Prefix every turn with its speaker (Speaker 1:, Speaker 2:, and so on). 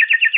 Speaker 1: you